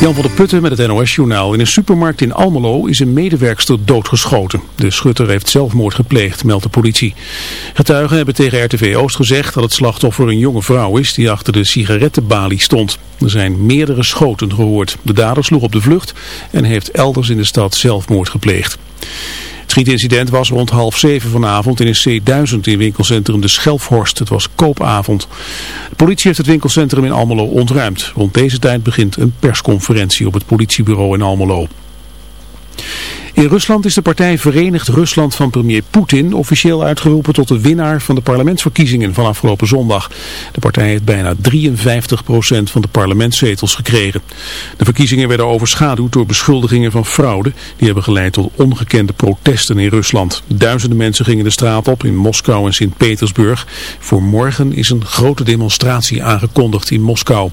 Jan van der Putten met het NOS-journaal. In een supermarkt in Almelo is een medewerkster doodgeschoten. De schutter heeft zelfmoord gepleegd, meldt de politie. Getuigen hebben tegen RTV Oost gezegd dat het slachtoffer een jonge vrouw is die achter de sigarettenbalie stond. Er zijn meerdere schoten gehoord. De dader sloeg op de vlucht en heeft elders in de stad zelfmoord gepleegd. Schietincident was rond half zeven vanavond in een C1000 in winkelcentrum De Schelfhorst. Het was koopavond. De politie heeft het winkelcentrum in Almelo ontruimd. Rond deze tijd begint een persconferentie op het politiebureau in Almelo. In Rusland is de partij Verenigd Rusland van premier Poetin officieel uitgeroepen tot de winnaar van de parlementsverkiezingen van afgelopen zondag. De partij heeft bijna 53% van de parlementszetels gekregen. De verkiezingen werden overschaduwd door beschuldigingen van fraude. Die hebben geleid tot ongekende protesten in Rusland. Duizenden mensen gingen de straat op in Moskou en Sint-Petersburg. Voor morgen is een grote demonstratie aangekondigd in Moskou.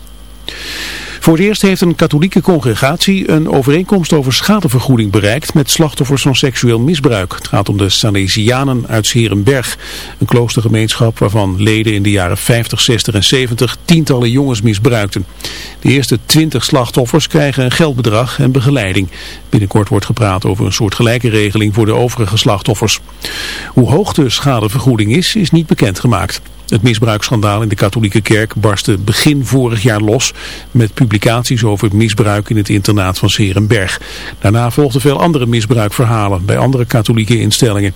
Voor het eerst heeft een katholieke congregatie een overeenkomst over schadevergoeding bereikt met slachtoffers van seksueel misbruik. Het gaat om de Salesianen uit Serenberg, een kloostergemeenschap waarvan leden in de jaren 50, 60 en 70 tientallen jongens misbruikten. De eerste 20 slachtoffers krijgen een geldbedrag en begeleiding. Binnenkort wordt gepraat over een soort gelijke regeling voor de overige slachtoffers. Hoe hoog de schadevergoeding is, is niet bekendgemaakt. Het misbruiksschandaal in de katholieke kerk barstte begin vorig jaar los met publicaties over het misbruik in het internaat van Serenberg. Daarna volgden veel andere misbruikverhalen bij andere katholieke instellingen.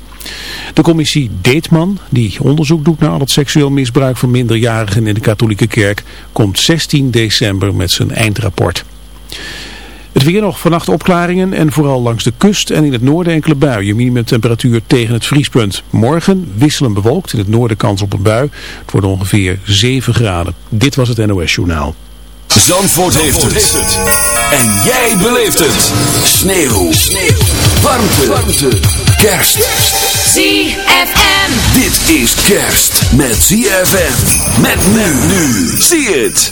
De commissie Deetman, die onderzoek doet naar al het seksueel misbruik van minderjarigen in de katholieke kerk, komt 16 december met zijn eindrapport. Het weer nog vannacht opklaringen en vooral langs de kust en in het noorden enkele buien. Minimumtemperatuur tegen het vriespunt. Morgen wisselen bewolkt, in het noorden kans op een bui. Het wordt ongeveer 7 graden. Dit was het NOS Journaal. Zandvoort, heeft, het. En jij beleeft het. Sneeuw. Sneeuw. Warmte. Warmte. Kerst. ZFM. Dit is kerst met ZFM. Met men nu. Zie het.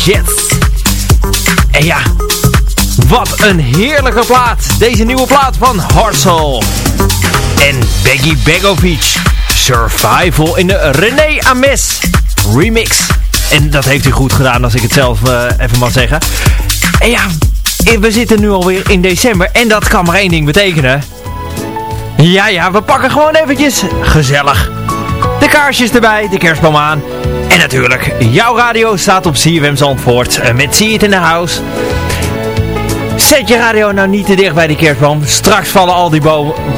En ja, wat een heerlijke plaat. Deze nieuwe plaat van Harsel. En Beggy Begovic. Survival in de René Ames remix. En dat heeft hij goed gedaan als ik het zelf eh, even mag zeggen. En ja, we zitten nu alweer in december. En dat kan maar één ding betekenen. Ja, ja, we pakken gewoon eventjes gezellig. De kaarsjes erbij, de kerstboom aan. En natuurlijk, jouw radio staat op CFM Zandvoort. eh, Met See It in the House. Zet je radio nou niet te dicht bij die kerstboom. Straks vallen al die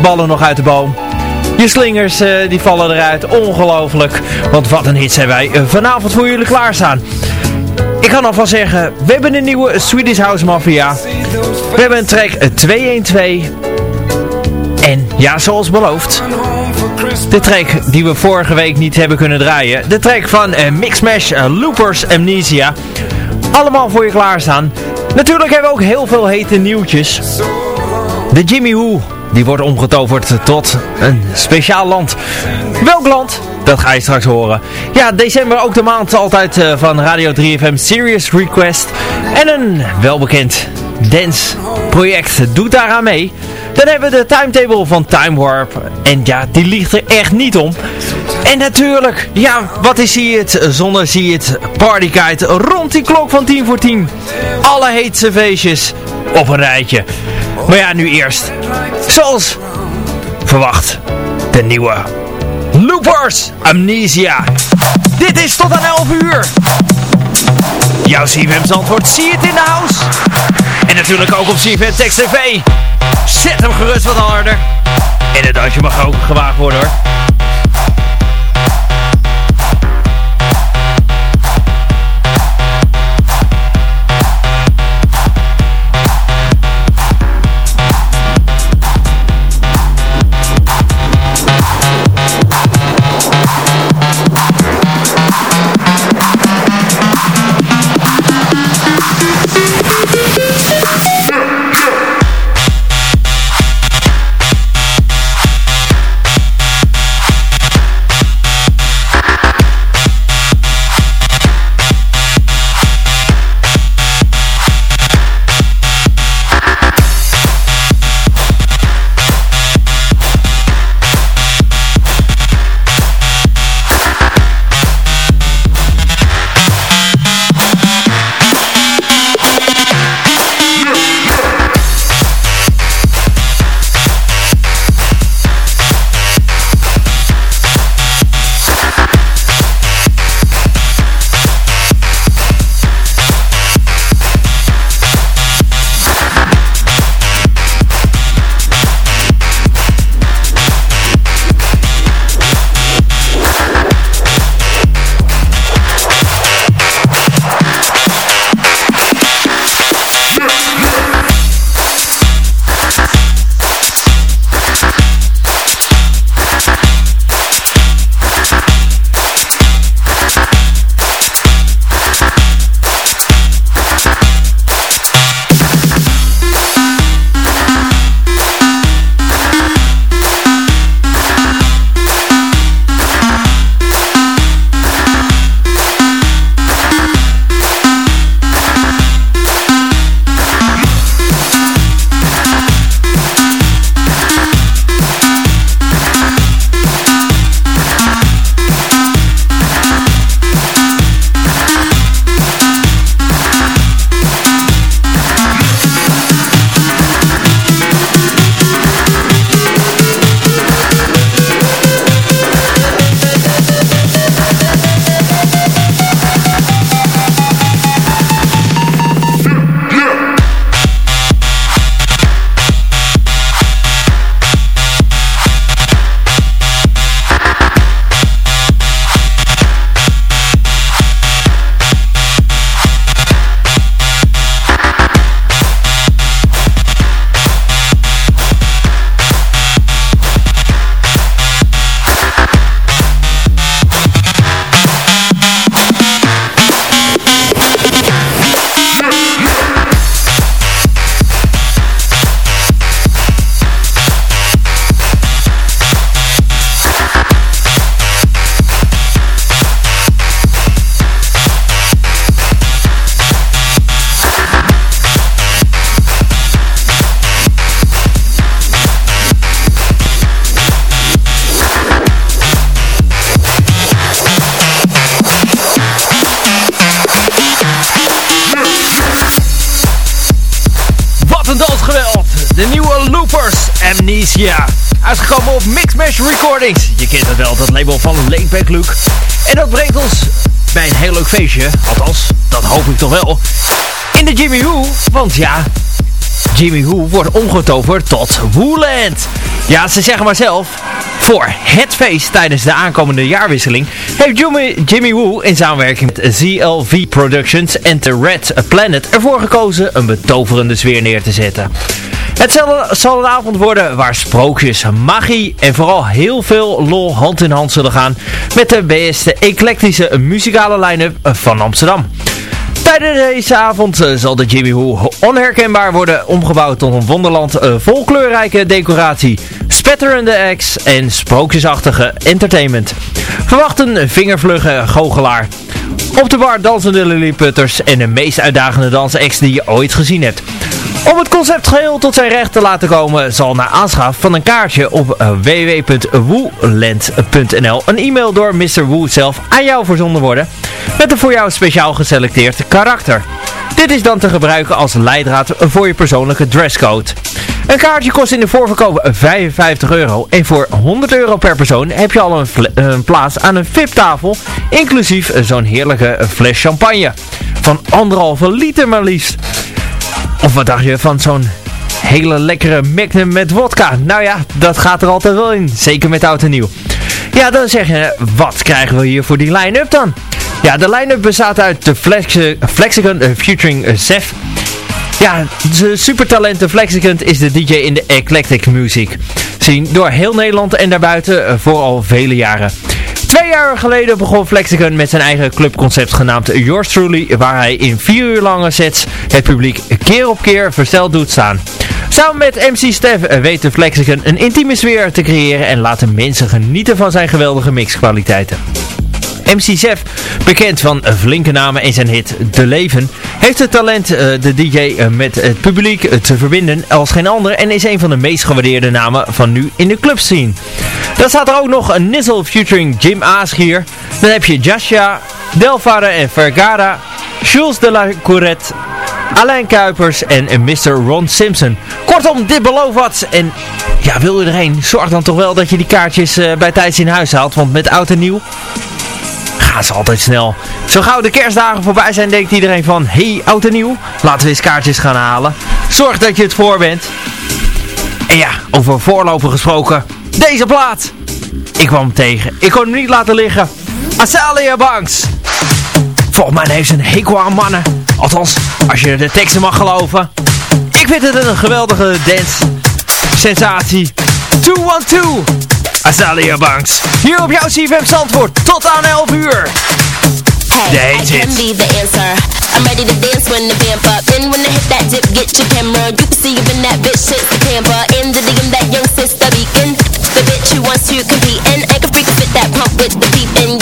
ballen nog uit de boom. Je slingers eh, die vallen eruit. Ongelooflijk. Want wat een hit zijn wij eh, vanavond voor jullie klaarstaan. Ik kan alvast zeggen, we hebben een nieuwe Swedish House Mafia. We hebben een track eh, 212. En ja, zoals beloofd, de track die we vorige week niet hebben kunnen draaien. De track van eh, Mixmash eh, Loopers Amnesia. Allemaal voor je klaarstaan. Natuurlijk hebben we ook heel veel hete nieuwtjes. De Jimmy Woo, die wordt omgetoverd tot een speciaal land. Welk land? Dat ga je straks horen. Ja, december ook de maand altijd eh, van Radio 3FM Serious Request. En een welbekend dance project doet daaraan mee. Dan hebben we de timetable van Time Warp. En ja, die ligt er echt niet om. En natuurlijk, ja, wat is hier het zonder zie het partykite rond die klok van 10 voor 10. Alle heetse feestjes op een rijtje. Maar ja, nu eerst, zoals verwacht, de nieuwe Loopers Amnesia. Dit is tot aan 11 uur. Jouw CFM Zandvoort, zie het in de house. En natuurlijk ook op CFM Text TV. Zet hem gerust wat harder. En het dansje mag ook gewaagd worden hoor. Uitgekomen op Mixmash Recordings. Je kent het wel, dat label van Laidback Luke. En dat brengt ons bij een heel leuk feestje. Althans, dat hoop ik toch wel. In de Jimmy Who, want ja... Jimmy Who wordt omgetoverd tot Wooland. Ja, ze zeggen maar zelf. Voor het feest tijdens de aankomende jaarwisseling heeft Jimmy, Jimmy Woo in samenwerking met ZLV Productions en The Red Planet ervoor gekozen een betoverende sfeer neer te zetten. Het zal, een avond worden waar sprookjes, magie en vooral heel veel lol hand in hand zullen gaan met de beste eclectische muzikale line-up van Amsterdam. Tijdens deze avond eh, zal de Jimmy Woo onherkenbaar worden omgebouwd tot een wonderland eh, vol kleurrijke decoratie, spetterende acts en sprookjesachtige entertainment. Verwacht een vingervlugge goochelaar. Op de bar dansende lilliputters en de meest uitdagende dansacts die je ooit gezien hebt. Om het concept geheel tot zijn recht te laten komen zal na aanschaf van een kaartje op uh, www.wooland.nl een e-mail door Mr. Woo zelf aan jou verzonden worden met een voor jou speciaal geselecteerd karakter. Dit is dan te gebruiken als leidraad voor je persoonlijke dresscode. Een kaartje kost in de voorverkoop 55 euro en voor 100 euro per persoon heb je al een, plaats aan een VIP-tafel, inclusief zo'n heerlijke fles champagne. Van anderhalve liter maar liefst. Of wat dacht je van zo'n hele lekkere Magnum met wodka? Nou ja, dat gaat er altijd wel in. Zeker met oud en nieuw. Ja, dan zeg je, wat krijgen we hier voor die line-up dan? Ja, de line-up bestaat uit de Flexi Flexicon uh, featuring uh, Seth. Ja, de supertalenten Flexicon is de DJ in de eclectic music. Zien door heel Nederland en daarbuiten uh, voor al vele jaren. Twee jaar geleden begon Flexicon met zijn eigen clubconcept genaamd Yours Truly, waar hij in vier uur lange sets het publiek keer op keer versteld doet staan. Samen met MC Stef weet de Flexicon een intieme sfeer te creëren en laten mensen genieten van zijn geweldige mixkwaliteiten. MC Zef, bekend van flinke namen en zijn hit De Leven, heeft het talent uh, de DJ uh, met het publiek uh, te verbinden als geen ander en is een van de meest gewaardeerde namen van nu in de clubscene. Dan staat er ook nog een Nizzle featuring Jim Aasgier. Dan heb je Jascha, Delvare en Vergara, Jules de la Courette, Alain Kuipers en Mr. Ron Simpson. Kortom, dit belooft wat. En ja, wil je erheen, zorg dan toch wel dat je die kaartjes bij tijds in huis haalt. Want met oud en nieuw gaan ze altijd snel. Zo gauw de kerstdagen voorbij zijn, denkt iedereen van... hey, oud en nieuw, laten we eens kaartjes gaan halen. Zorg dat je het voor bent. En ja, over voorlopen gesproken. Deze plaat. Ik kwam hem tegen. Ik kon hem niet laten liggen. Azalea Banks. Volgens mij heeft ze een hekel aan mannen. Althans, als je de teksten mag geloven. Ik vind het een geweldige dance. Sensatie. 212. Azalea Banks. Hier op jouw CFM Zandvoort. Tot aan 11 uur. Hey, I can be the answer. I'm ready to dance when the vamp up. Then when I hit that dip, get your camera. You can see even that bitch shit the camper. In the DM, that young sister beacon. The bitch who wants to compete. And I can freak fit that pump with the peep. And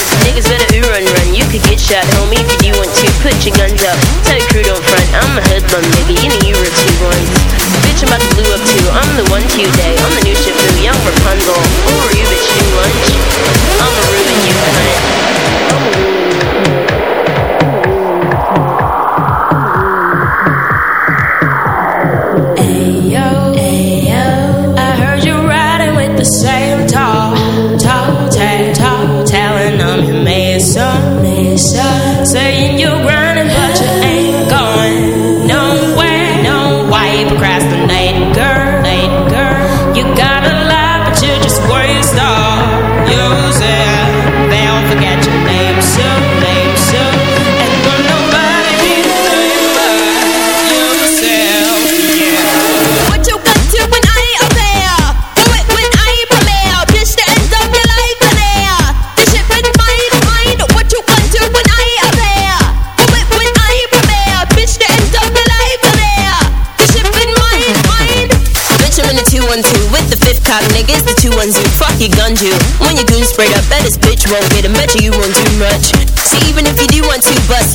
Niggas better ooh run run. You could get shot, homie, if you do want to. Put your guns up. Tell your crew don't front. I'm a hoodlum, nigga. You know you were two ones. Bitch, I'm about to blue up too. I'm the one two day. I'm the new Shifu, young Rapunzel. Who are you, bitch? New lunch? I'ma you, cunt.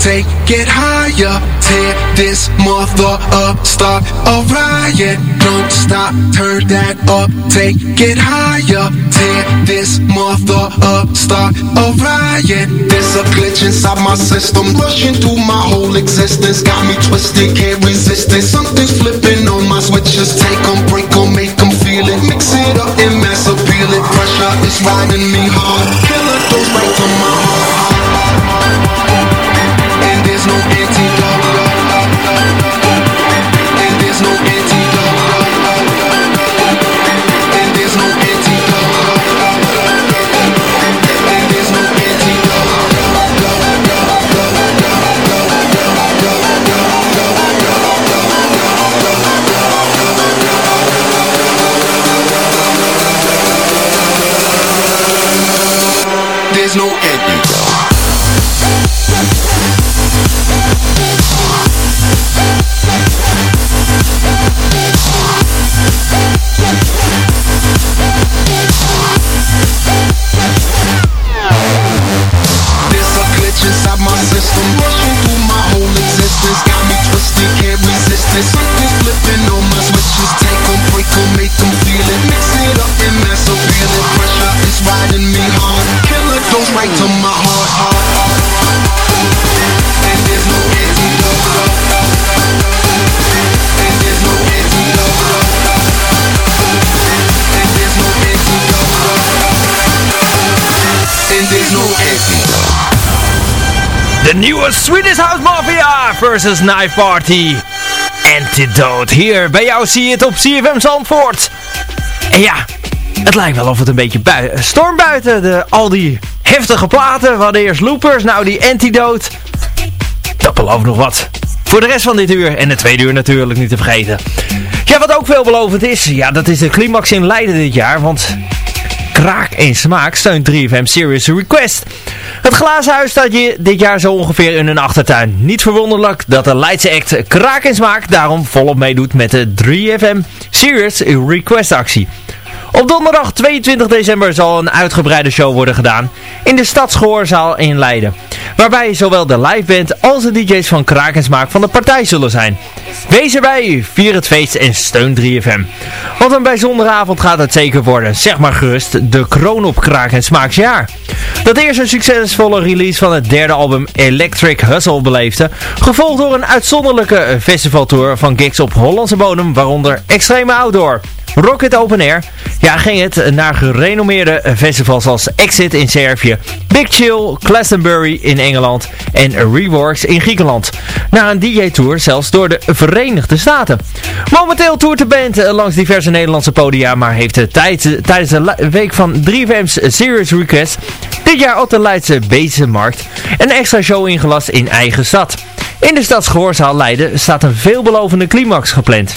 Take it higher. Tear this mother up, start a riot. Don't stop, turn that up, take it higher. Tear this mother up, start a riot. There's a glitch inside my system, rushing through my whole existence. Got me twisted, can't resist it. Something's flipping on my switches. Take 'em, break 'em, make 'em feel it. Mix it up and mass appeal it. Pressure is riding me hard. Killer goes right to my heart. De nieuwe Swedish House Mafia versus Knife Party. Antidote. Hier bij jou zie je het op CFM Zandvoort. En ja, het lijkt wel of het een beetje storm buiten. De, al die heftige platen. We eerst loopers, nou die Antidote. Dat belooft nog wat. Voor de rest van dit uur en de tweede uur natuurlijk niet te vergeten. Ja, wat ook veelbelovend is, ja, dat is de climax in Leiden dit jaar. Want kraak en smaak steunt 3FM Serious Request. Het glazen huis staat je dit jaar zo ongeveer in een achtertuin. Niet verwonderlijk dat de Leidse act Kraak en Smaak daarom volop meedoet met de 3FM Serious Request actie. Op donderdag 22 december zal een uitgebreide show worden gedaan in de Stadsgehoorzaal in Leiden. Waarbij zowel de liveband als de DJ's van Kraak en Smaak van de partij zullen zijn. Wees erbij, vier het feest en steun 3FM. Want een bijzondere avond gaat het zeker worden. Zeg maar gerust, de kroon op Kraak en Smaaksjaar. Dat eerst een succesvolle release van het derde album Electric Hustle beleefde. Gevolgd door een uitzonderlijke festivaltour van gigs op Hollandse bodem, waaronder Extreme Outdoor. Rocket Open Air ja, ging het naar gerenommeerde festivals als Exit in Servië, Big Chill, Glastonbury in Engeland en Reworks in Griekenland. Na een DJ-tour zelfs door de Verenigde Staten. Momenteel toert de band langs diverse Nederlandse podia, maar heeft de tijd, tijdens de week van 3FM's Serious Request dit jaar op de Leidse Bezenmarkt een extra show ingelast in eigen stad. In de stadsgehoorzaal Leiden staat een veelbelovende climax gepland.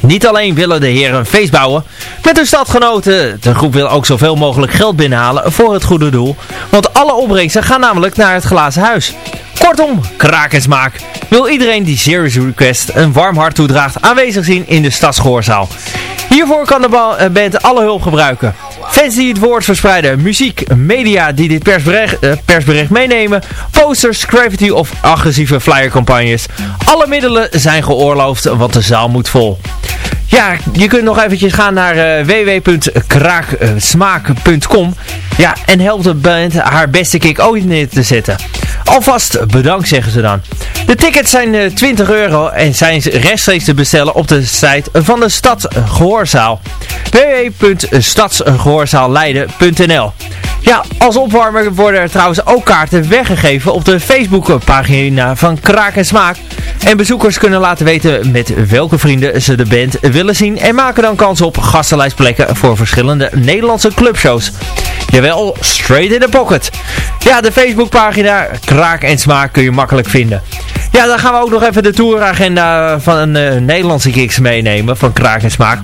Niet alleen willen de heren een feest bouwen met hun stadgenoten. De groep wil ook zoveel mogelijk geld binnenhalen voor het goede doel. Want alle opbrengsten gaan namelijk naar het glazen huis. Kortom, kraak en smaak. Wil iedereen die Serious Request een warm hart toedraagt aanwezig zien in de stadsgehoorzaal. Hiervoor kan de eh, band alle hulp gebruiken. Fans die het woord verspreiden, muziek, media die dit persbericht, uh, persbericht meenemen, posters, gravity of agressieve flyercampagnes. Alle middelen zijn geoorloofd, want de zaal moet vol. Ja, je kunt nog eventjes gaan naar uh, www.kraaksmaak.com ja, en helpt de band haar beste kick ooit neer te zetten. Alvast bedankt zeggen ze dan. De tickets zijn uh, 20 euro en zijn rechtstreeks te bestellen op de site van de Stad Gehoorzaal. www.stadsgehoorzaalleiden.nl Ja, als opwarmer worden er trouwens ook kaarten weggegeven op de Facebookpagina van Kraak en Smaak. En bezoekers kunnen laten weten met welke vrienden ze de band willen zien en maken dan kans op gastenlijstplekken voor verschillende Nederlandse clubshows. Jawel, straight in the pocket. Ja, de Facebookpagina Kraak en Smaak kun je makkelijk vinden. Ja, dan gaan we ook nog even de touragenda van een uh, Nederlandse gigs meenemen van Kraak en Smaak.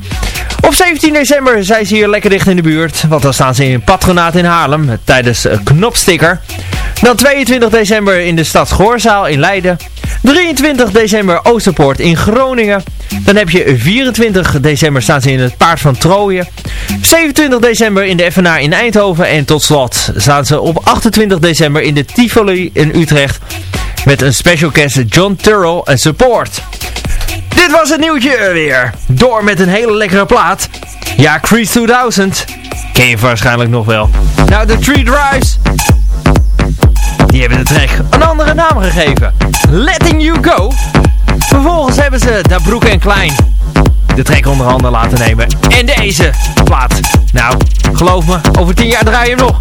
Op 17 december zijn ze hier lekker dicht in de buurt, want dan staan ze in Patronaat in Haarlem tijdens Knopsticker. Dan 22 december in de stad Goorzaal in Leiden. 23 december Oosterpoort in Groningen. Dan heb je 24 december staan ze in het Paard van Trooien. 27 december in de FNA in Eindhoven. En tot slot staan ze op 28 december in de Tivoli in Utrecht. Met een special guest John Turrell en support. Dit was het nieuwtje weer. Door met een hele lekkere plaat. Ja, Crease 2000. Ken je waarschijnlijk nog wel. Nou, de Tree Drives. Die hebben de track een andere naam gegeven. Letting You Go. Vervolgens hebben ze Da Broek en Klein de track onder handen laten nemen. En deze plaat. Nou, geloof me, over 10 jaar draai je hem nog.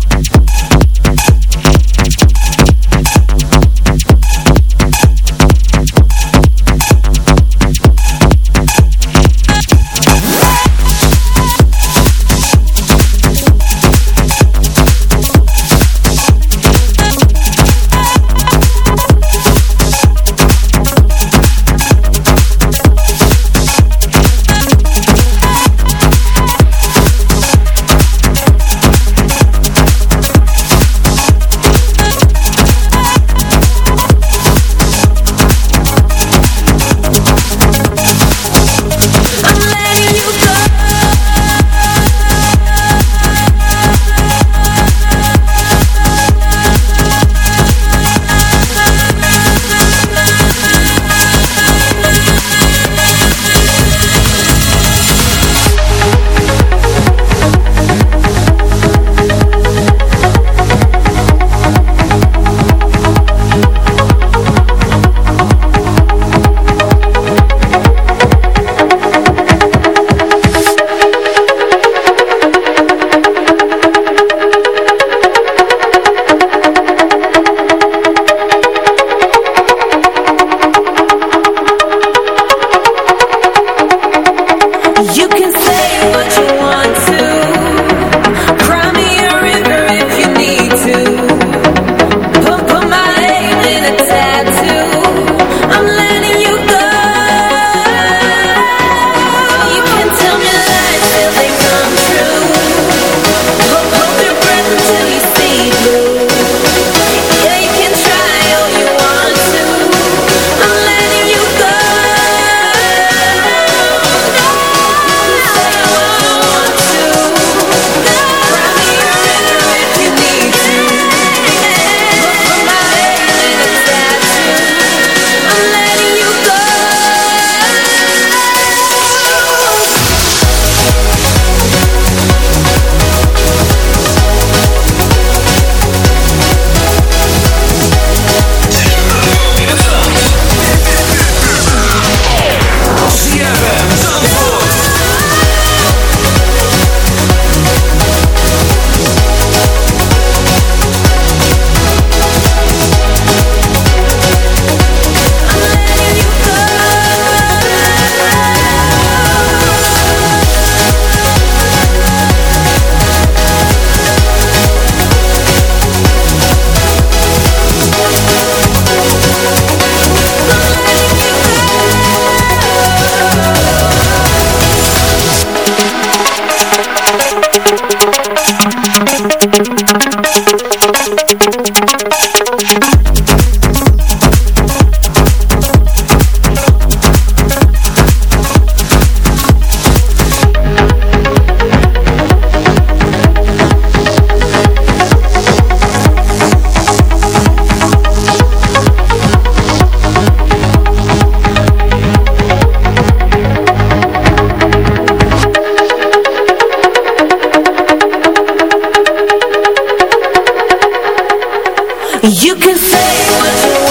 You can say what you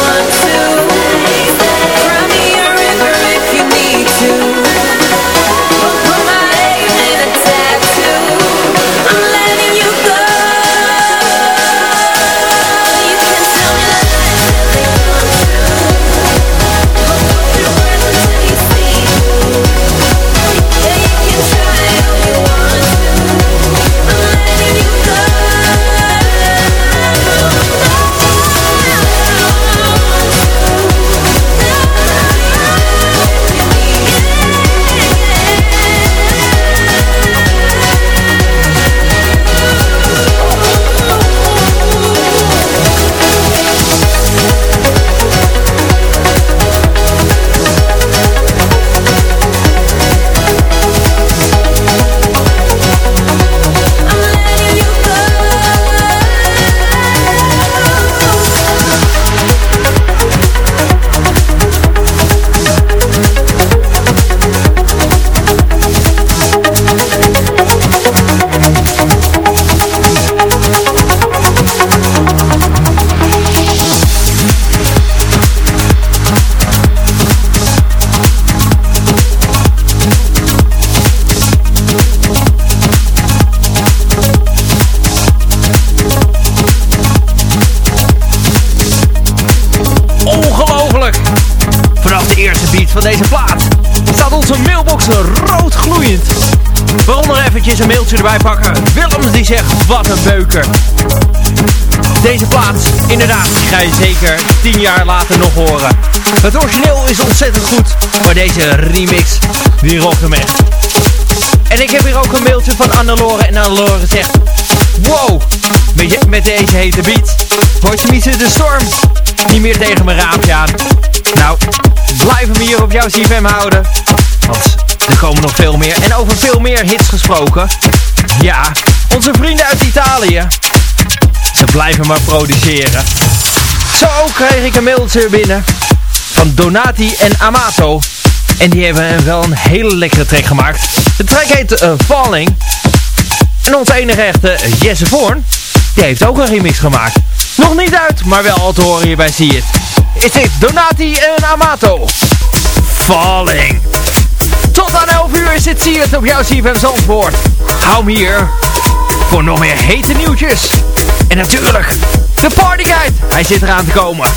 erbij pakken. Willems die zegt, wat een beuker. Deze plaat, inderdaad, ga je zeker 10 jaar later nog horen. Het origineel is ontzettend goed, maar deze remix, die rockt hem echt. En ik heb hier ook een mailtje van Annelore en Annelore zegt... Wow, met, je- met deze hete beat. Voice Meets de Storm. Niet meer tegen mijn raampje aan. Nou, blijf hem hier op jouw CFM houden. Want er komen nog veel meer. En over veel meer hits gesproken. Ja, onze vrienden uit Italië. Ze blijven maar produceren. Zo kreeg ik een mailtje binnen. Van Donati en Amato. En die hebben wel een hele lekkere track gemaakt. De track heet eh, Falling. En onze enige echte Jesse Voorn, die heeft ook een remix gemaakt. Nog niet uit, maar wel al te horen hier bij See It. Is dit Donati en Amato. Falling. Tot aan 11 uur is het See It op jouw CFM Zandvoort. Hou me hier voor nog meer hete nieuwtjes. En natuurlijk, de partyguide. Hij zit eraan te komen.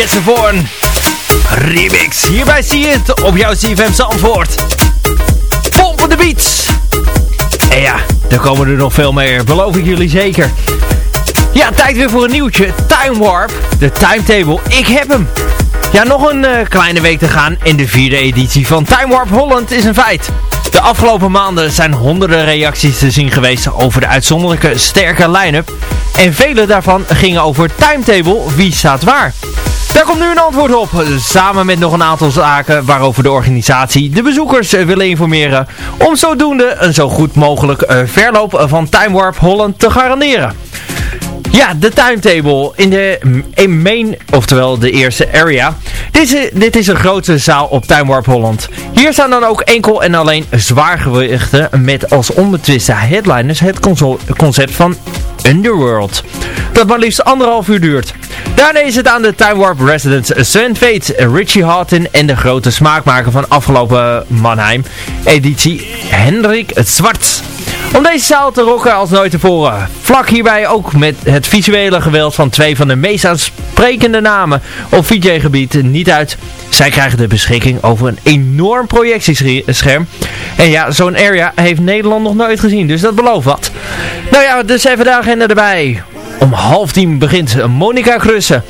In Jetsevorn remix. Hierbij zie je het op jouw CFM Zandvoort. Pompen de beats. En ja, er komen er nog veel meer, beloof ik jullie zeker. Ja, tijd weer voor een nieuwtje. Time Warp, de timetable. Ik heb hem. Ja, nog een uh, kleine week te gaan en de vierde editie van Time Warp Holland is een feit. De afgelopen maanden zijn honderden reacties te zien geweest over de uitzonderlijke sterke line-up. En vele daarvan gingen over timetable, wie staat waar. Daar komt nu een antwoord op, samen met nog een aantal zaken waarover de organisatie de bezoekers willen informeren. Om zodoende een zo goed mogelijk eh, verloop van Time Warp Holland te garanderen. Ja, de timetable in de in main, oftewel de eerste area. Dit is, dit is een grote zaal op Time Warp Holland. Hier staan dan ook enkel en alleen zwaargewichten met als onbetwiste headliners het concept van Underworld. Dat maar liefst anderhalf uur duurt. Daarna is het aan de Time Warp Residents Fate, Richie Houghton en de grote smaakmaker van afgelopen Mannheim editie Hendrik het Zwart. Om deze zaal te rocken als nooit tevoren. Vlak hierbij ook met het visuele geweld van twee van de meest aansprekende namen op VJ-gebied niet uit. Zij krijgen de beschikking over een enorm projectiescherm. En ja, zo'n area heeft Nederland nog nooit gezien, dus dat belooft wat. Nou ja, dus even de agenda erbij. Om half tien begint Monica Krussen.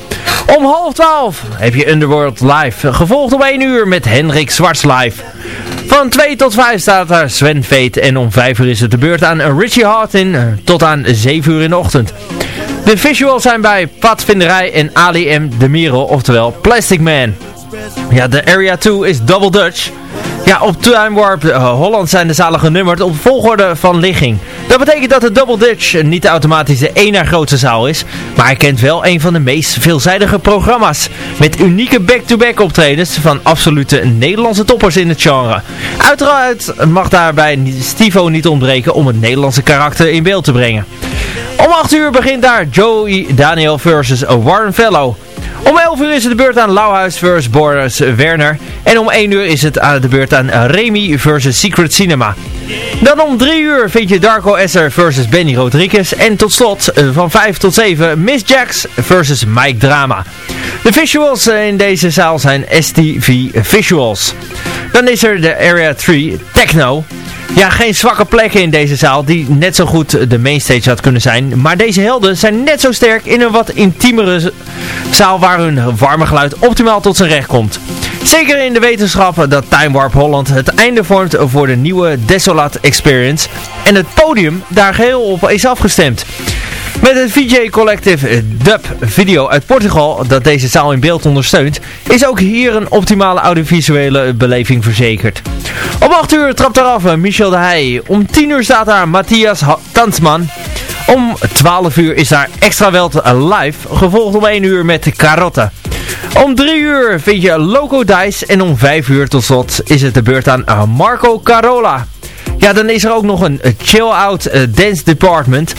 Om half twaalf heb je Underworld Live. Gevolgd om 1 uur met Henrik Zwarts Live. Van 2 tot 5 staat daar Sven Veet. En om 5 uur is het de beurt aan Richie Hartin. Eh, tot aan 7 uur in de ochtend. De visuals zijn bij Pat Vinderij en Ali M. De Miro. Oftewel Plastic Man. Ja, de Area 2 is Double Dutch. Ja, op Time Warp uh, Holland zijn de zalen genummerd op volgorde van ligging. Dat betekent dat de Double Dutch niet automatisch de één na grootste zaal is, maar hij kent wel een van de meest veelzijdige programma's. Met unieke back-to-back optredens van absolute Nederlandse toppers in het genre. Uiteraard mag daarbij Stivo niet ontbreken om het Nederlandse karakter in beeld te brengen. Om 8 uur begint daar Joey Daniel versus Warren Fellow. Om 11 uur is het de beurt aan Lauhuis versus Boris Werner. En om 1 uur is het de beurt aan Remy versus Secret Cinema. Dan om 3 uur vind je Darko Esser versus Benny Rodriguez. En tot slot eh, van 5 tot 7 Miss Jax versus Mike Drama. De visuals eh, in deze zaal zijn STV Visuals. Dan is er de Area 3 Techno. Ja, geen zwakke plekken in deze zaal die net zo goed de mainstage had kunnen zijn. Maar deze helden zijn net zo sterk in een wat intiemere zaal waar hun warme geluid optimaal tot zijn recht komt. Zeker in de wetenschap dat Time Warp Holland het einde vormt voor de nieuwe Desolate Experience. En het podium daar geheel op is afgestemd. Met het VJ Collective Dub Video uit Portugal, dat deze zaal in beeld ondersteunt, is ook hier een optimale audiovisuele beleving verzekerd. Om 8 uur trapt eraf Michel de Heij. Om 10 uur staat daar Matthias Tansman. Om 12 uur is daar Extra Welt live, gevolgd om 1 uur met Carotte. Om 3 uur vind je Loco Dice en om 5 uur tot slot is het de beurt aan Marco Carola. Ja, dan is er ook nog een chill-out uh, dance department.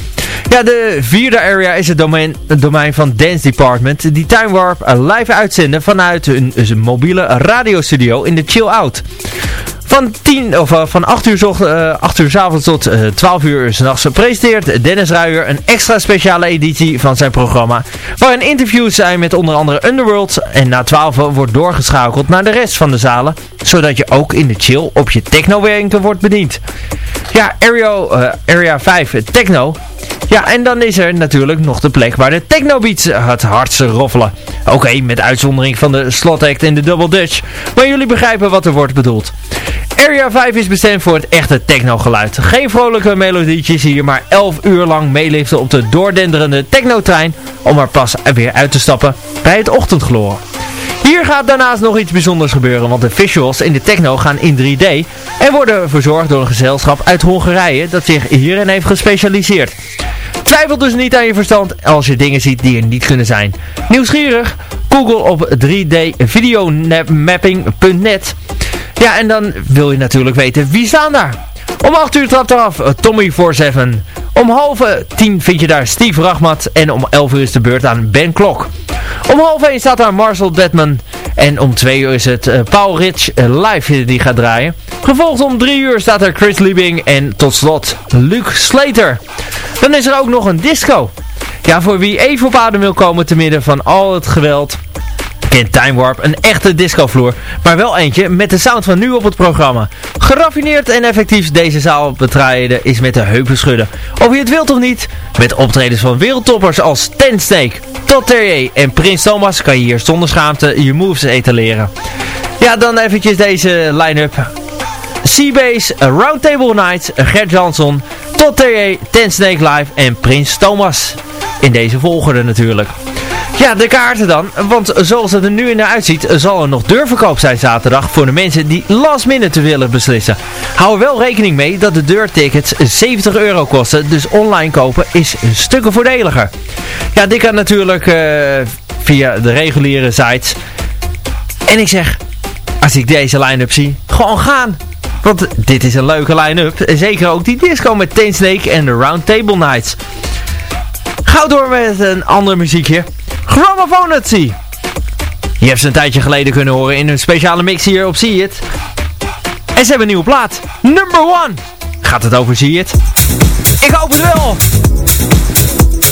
Ja, de vierde area is het domein, het domein van Dance Department. Die Time Warp uh, live uitzenden vanuit een mobiele radiostudio in de Chill Out. Van, 10, of, uh, van 8 uur, zocht, uh, 8 uur s avonds tot uh, 12 uur s'nachts presenteert Dennis Ruijer een extra speciale editie van zijn programma. Waarin interviews zijn met onder andere Underworld. En na 12 wordt doorgeschakeld naar de rest van de zalen. Zodat je ook in de chill op je techno-wenken wordt bediend. Ja, area, area 5 techno. Ja, en dan is er natuurlijk nog de plek waar de technobeats het hardste roffelen. Oké, met uitzondering van de slot act en de double dutch. Maar jullie begrijpen wat er wordt bedoeld. Area 5 is bestemd voor het echte techno-geluid. Geen vrolijke melodietjes hier, maar 11 uur lang meeliften op de doordenderende techno-trein om er pas weer uit te stappen bij het ochtendgloren. Hier gaat daarnaast nog iets bijzonders gebeuren, want de visuals in de techno gaan in 3D en worden verzorgd door een gezelschap uit Hongarije dat zich hierin heeft gespecialiseerd. Twijfel dus niet aan je verstand als je dingen ziet die er niet kunnen zijn. Nieuwsgierig? Google op 3dvideomapping.net Ja, en dan wil je natuurlijk weten wie staan daar. Om 8 uur trapt eraf Tommy 47. Om half 10 vind je daar Steve Rachmat en om 11 uur is de beurt aan Ben Klok. Om half 1 staat daar Marcel Detman en om 2 uur is het uh, Paul Rich uh, live die gaat draaien. Gevolgd om 3 uur staat er Chris Liebing en tot slot Luc Slater. Dan is er ook nog een disco. Ja, voor wie even op adem wil komen te midden van al het geweld kent Time Warp een echte discovloer, maar wel eentje met de sound van nu op het programma. Geraffineerd en effectief deze zaal betreden is met de heupen schudden. Of je het wilt of niet, met optredens van wereldtoppers als Ten Snake, Todd en Prins Thomas kan je hier zonder schaamte je moves etaleren. Ja, dan eventjes deze line-up. Seabase, Roundtable Nights, Gert Jansson, Todd Ten Snake Live en Prins Thomas. In deze volgorde natuurlijk. Ja, de kaarten dan. Want zoals het er nu in uitziet, zal er nog deurverkoop zijn zaterdag voor de mensen die last minute willen beslissen. Hou er wel rekening mee dat de deurtickets 70 euro kosten, dus online kopen is een stukken voordeliger. Ja, dit kan natuurlijk uh, via de reguliere sites. En ik zeg, als ik deze line-up zie, gewoon gaan. Want dit is een leuke line-up. Zeker ook die disco met Teen Snake en de Round Table Nights. Gauw door met een ander muziekje. Gramophonatie. Je hebt ze een tijdje geleden kunnen horen in een speciale mix hier op See It. En ze hebben een nieuwe plaat. Number one. Gaat het over See It? Ik hoop het wel.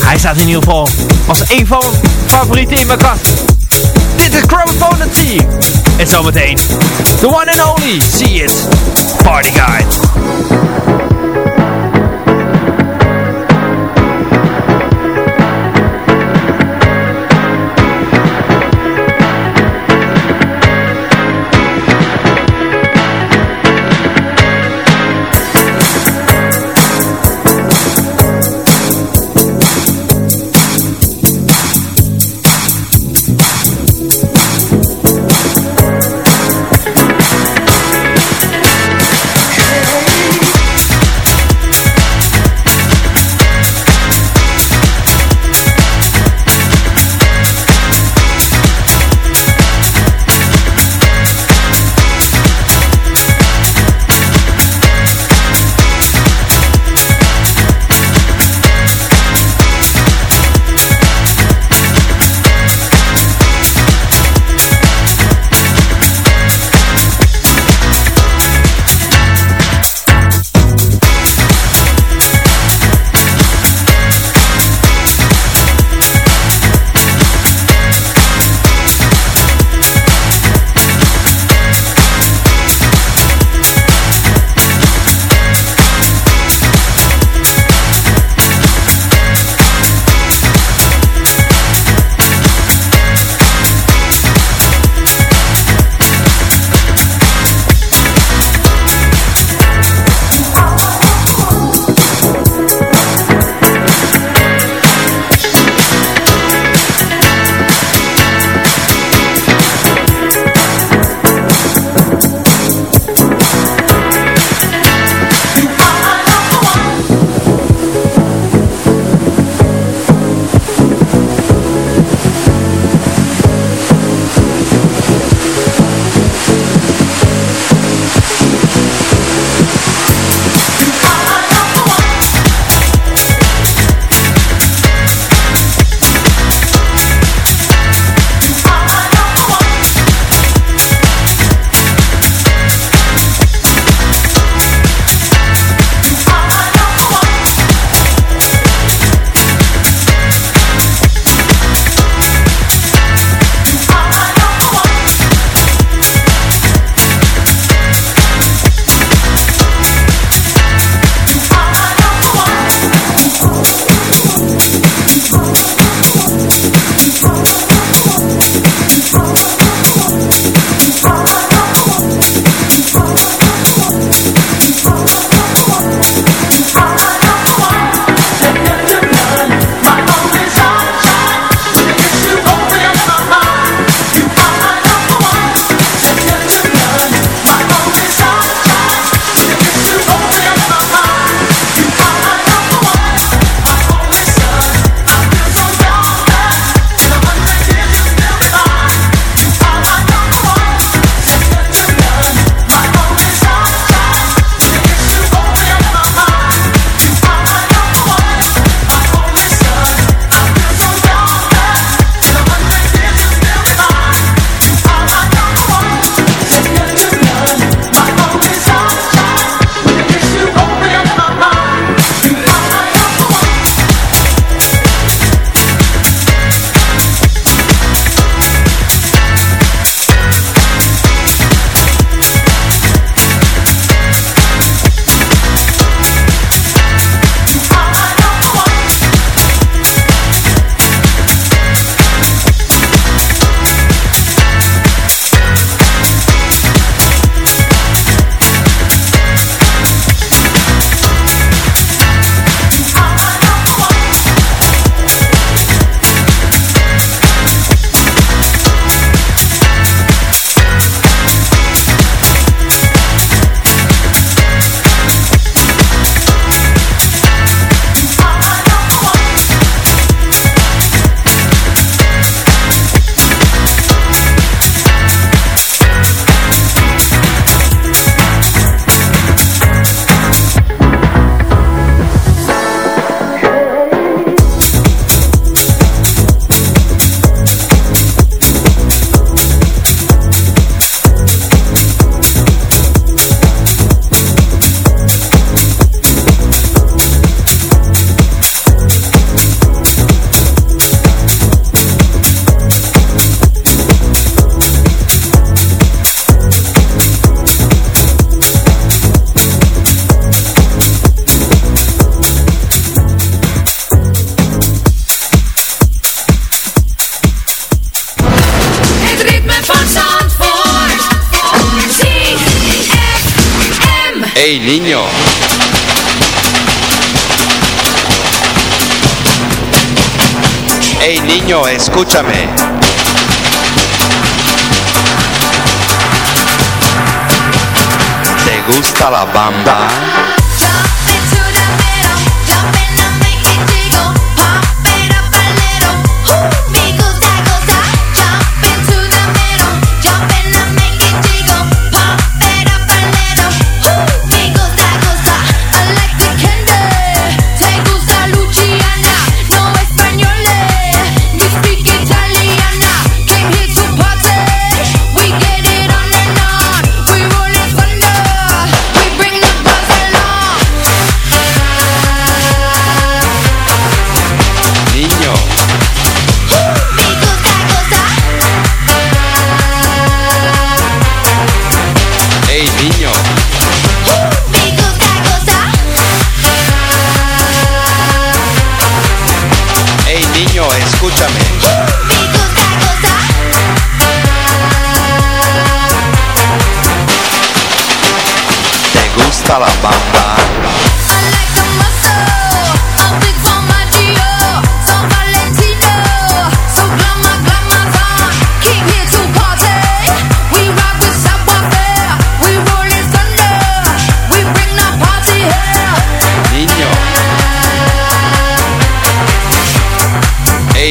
Hij staat in ieder geval als een van favorieten in mijn kast. Dit is Chromophone En zometeen, the one and only, See It, Party Guide. Hey niño. Hey niño, escúchame. ¿Te gusta la bamba?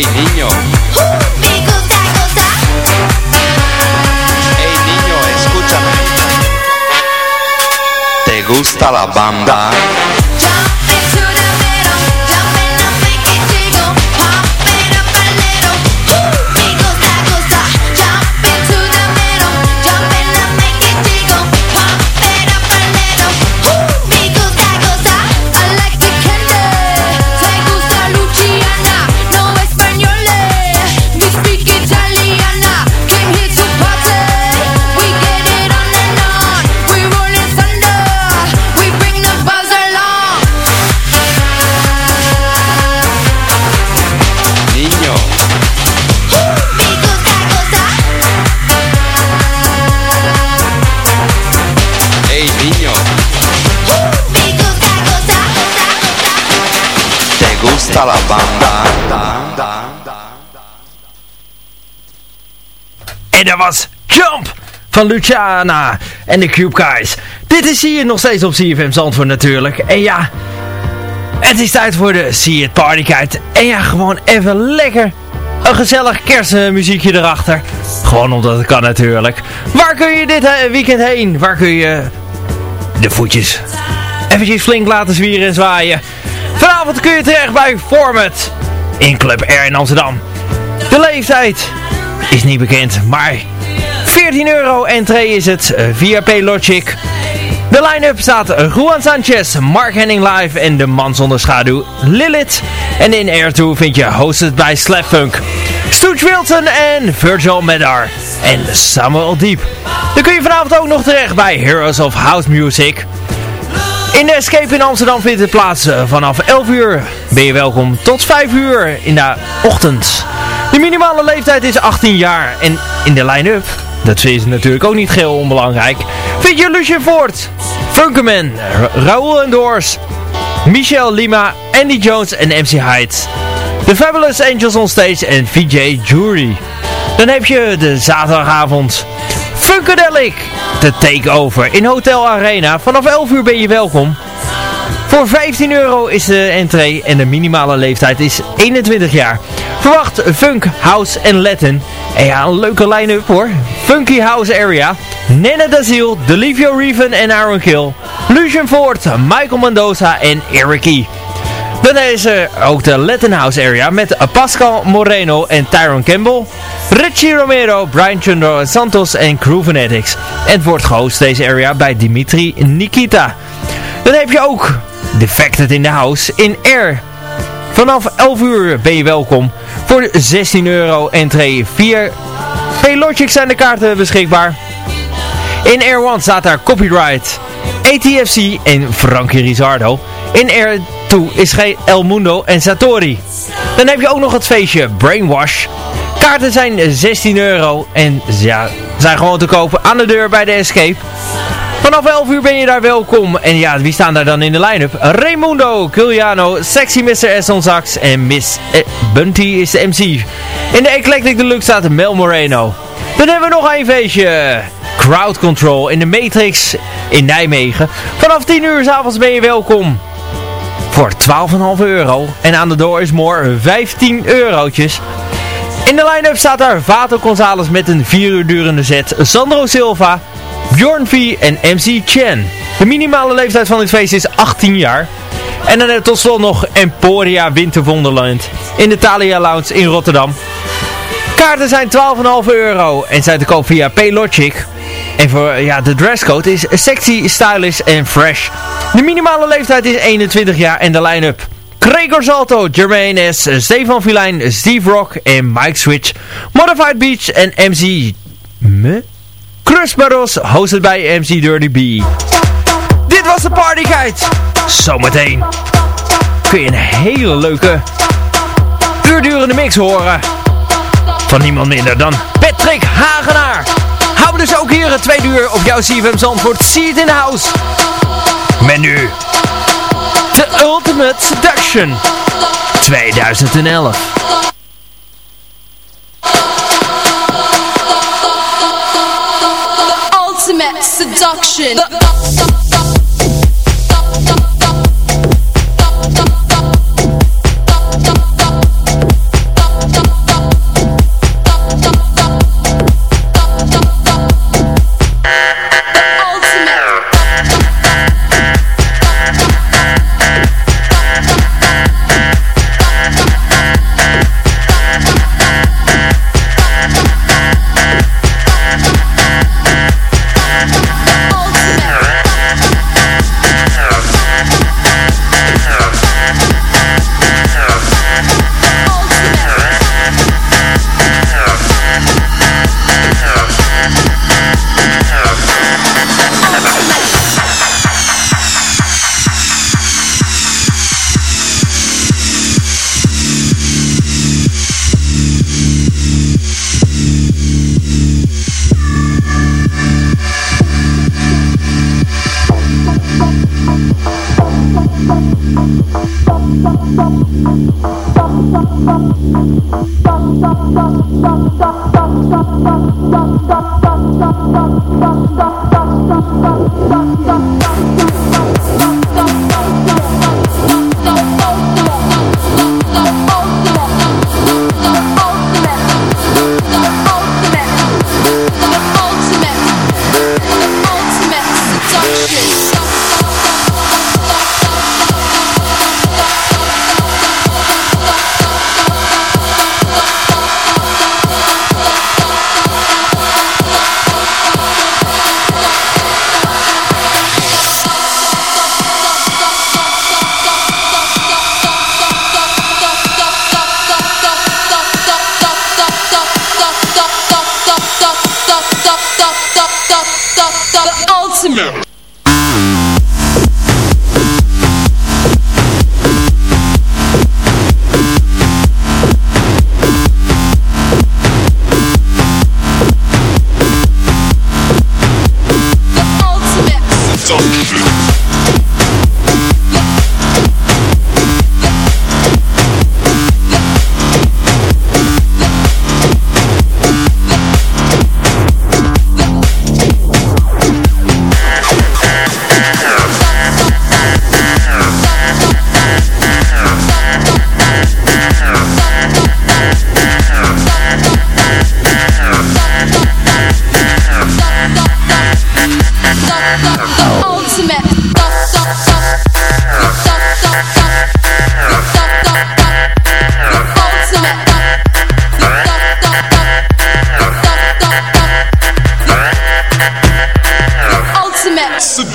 Hey niño, Me gusta, gusta. hey niño, escúchame. ¿Te gusta la bamba? En dat was Jump van Luciana en de Cube Guys. Dit is hier nog steeds op CFM Zandvoort natuurlijk. En ja, het is tijd voor de See It Party Guide. En ja, gewoon even lekker een gezellig kerstmuziekje erachter. Gewoon omdat het kan natuurlijk. Waar kun je dit eh, weekend heen? Waar kun je de voetjes eventjes flink laten zwieren en zwaaien? Vanavond kun je terecht bij Format in Club R in Amsterdam. De leeftijd is niet bekend, maar 14 euro entree is het eh, via Paylogic. De line-up staat Juan Sanchez, Mark Henning Live en de man zonder schaduw Lilith. En in Air 2 vind je hosted bij Slapfunk, Stooge Wilson en Virgil Medar en Samuel Deep. Dan kun je vanavond ook nog terecht bij Heroes of House Music. In de Escape in Amsterdam vindt het plaats eh, vanaf 11 uur. Ben je welkom tot 5 uur in de ochtend. De minimale leeftijd is 18 jaar. En in de line-up, dat is natuurlijk ook niet geheel onbelangrijk, vind je Lucien Ford, Funkerman, Ra Raoul Michelle Lima, Andy Jones en MC Hyde. The Fabulous Angels on stage en VJ Jury. Dan heb je de zaterdagavond Funkadelic, de takeover in Hotel Arena. Vanaf 11 uur ben je welkom. Voor 15 euro is de entree en de minimale leeftijd is 21 jaar. Verwacht funk, house en Latin. En ja, een leuke line-up hoor. Funky House Area. Nene Daziel, Delivio Reven en Aaron Kill. Lucian Ford, Michael Mendoza en Eric E. Dan is er ook de Latin House Area met Pascal Moreno en Tyron Campbell. Richie Romero, Brian Chundro en Santos en Crew Fanatics. En het wordt gehost deze area bij Dimitri Nikita. Dan heb je ook Defected in the House in Air. Vanaf 11 uur ben je welkom. Voor 16 euro entree 4 Paylogic zijn de kaarten beschikbaar. In Air 1 staat daar Copyright, ATFC en Frankie Rizardo. In Air 2 is geen El Mundo en Satori. Dan heb je ook nog het feestje Brainwash. Kaarten zijn 16 euro en ja, zijn gewoon te kopen aan de deur bij de Escape. Vanaf 11 uur ben je daar welkom. En ja, wie staan daar dan in de line-up? Raimundo, Giuliano, Sexy Mr. S on sax en Miss eh, Bunty is de MC. In de Eclectic Deluxe staat Mel Moreno. Dan hebben we nog een feestje. Crowd Control in de Matrix in Nijmegen. Vanaf 10 uur s'avonds ben je welkom. Voor 12,5 euro. En aan de door is more 15 eurotjes. In de line-up staat daar Vato Gonzalez met een 4 uur durende set. Sandro Silva, Bjorn V en MC Chen. De minimale leeftijd van dit feest is 18 jaar. En dan tot slot nog Emporia Winter Wonderland in de Thalia Lounge in Rotterdam. Kaarten zijn 12,5 euro en zijn te koop via Paylogic. En voor ja, de dresscode is sexy, stylish en fresh. De minimale leeftijd is 21 jaar en de line-up. Gregor Salto, Jermaine S, Stefan Filijn, Steve Rock en Mike Switch. Modified Beach en MC... Me? Chris Barros, hosted bij MC Dirty B. Dit was de Party Guide. Zometeen kun je een hele leuke uurdurende mix horen. Van niemand minder dan Patrick Hagenaar. Hou dus ook hier het tweede uur op jouw CFM Zandvoort. See it in the house. Met nu The Ultimate Seduction 2011. Ultimate Seduction. The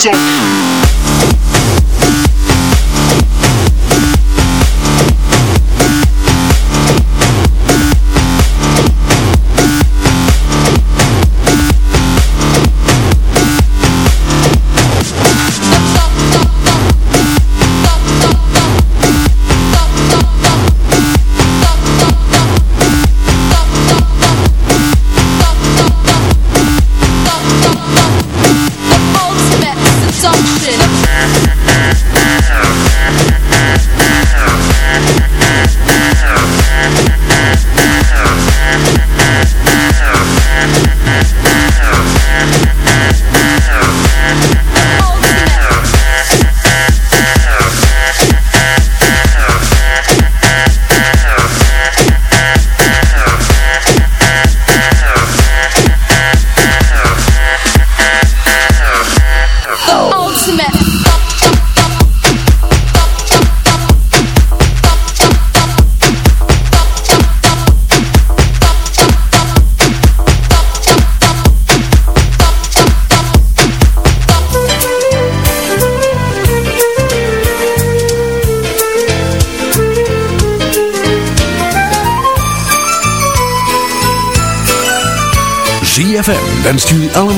so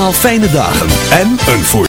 allemaal fijne dagen en een voor